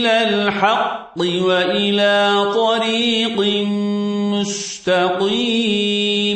إلى الحق وإلى طريق مستقيم.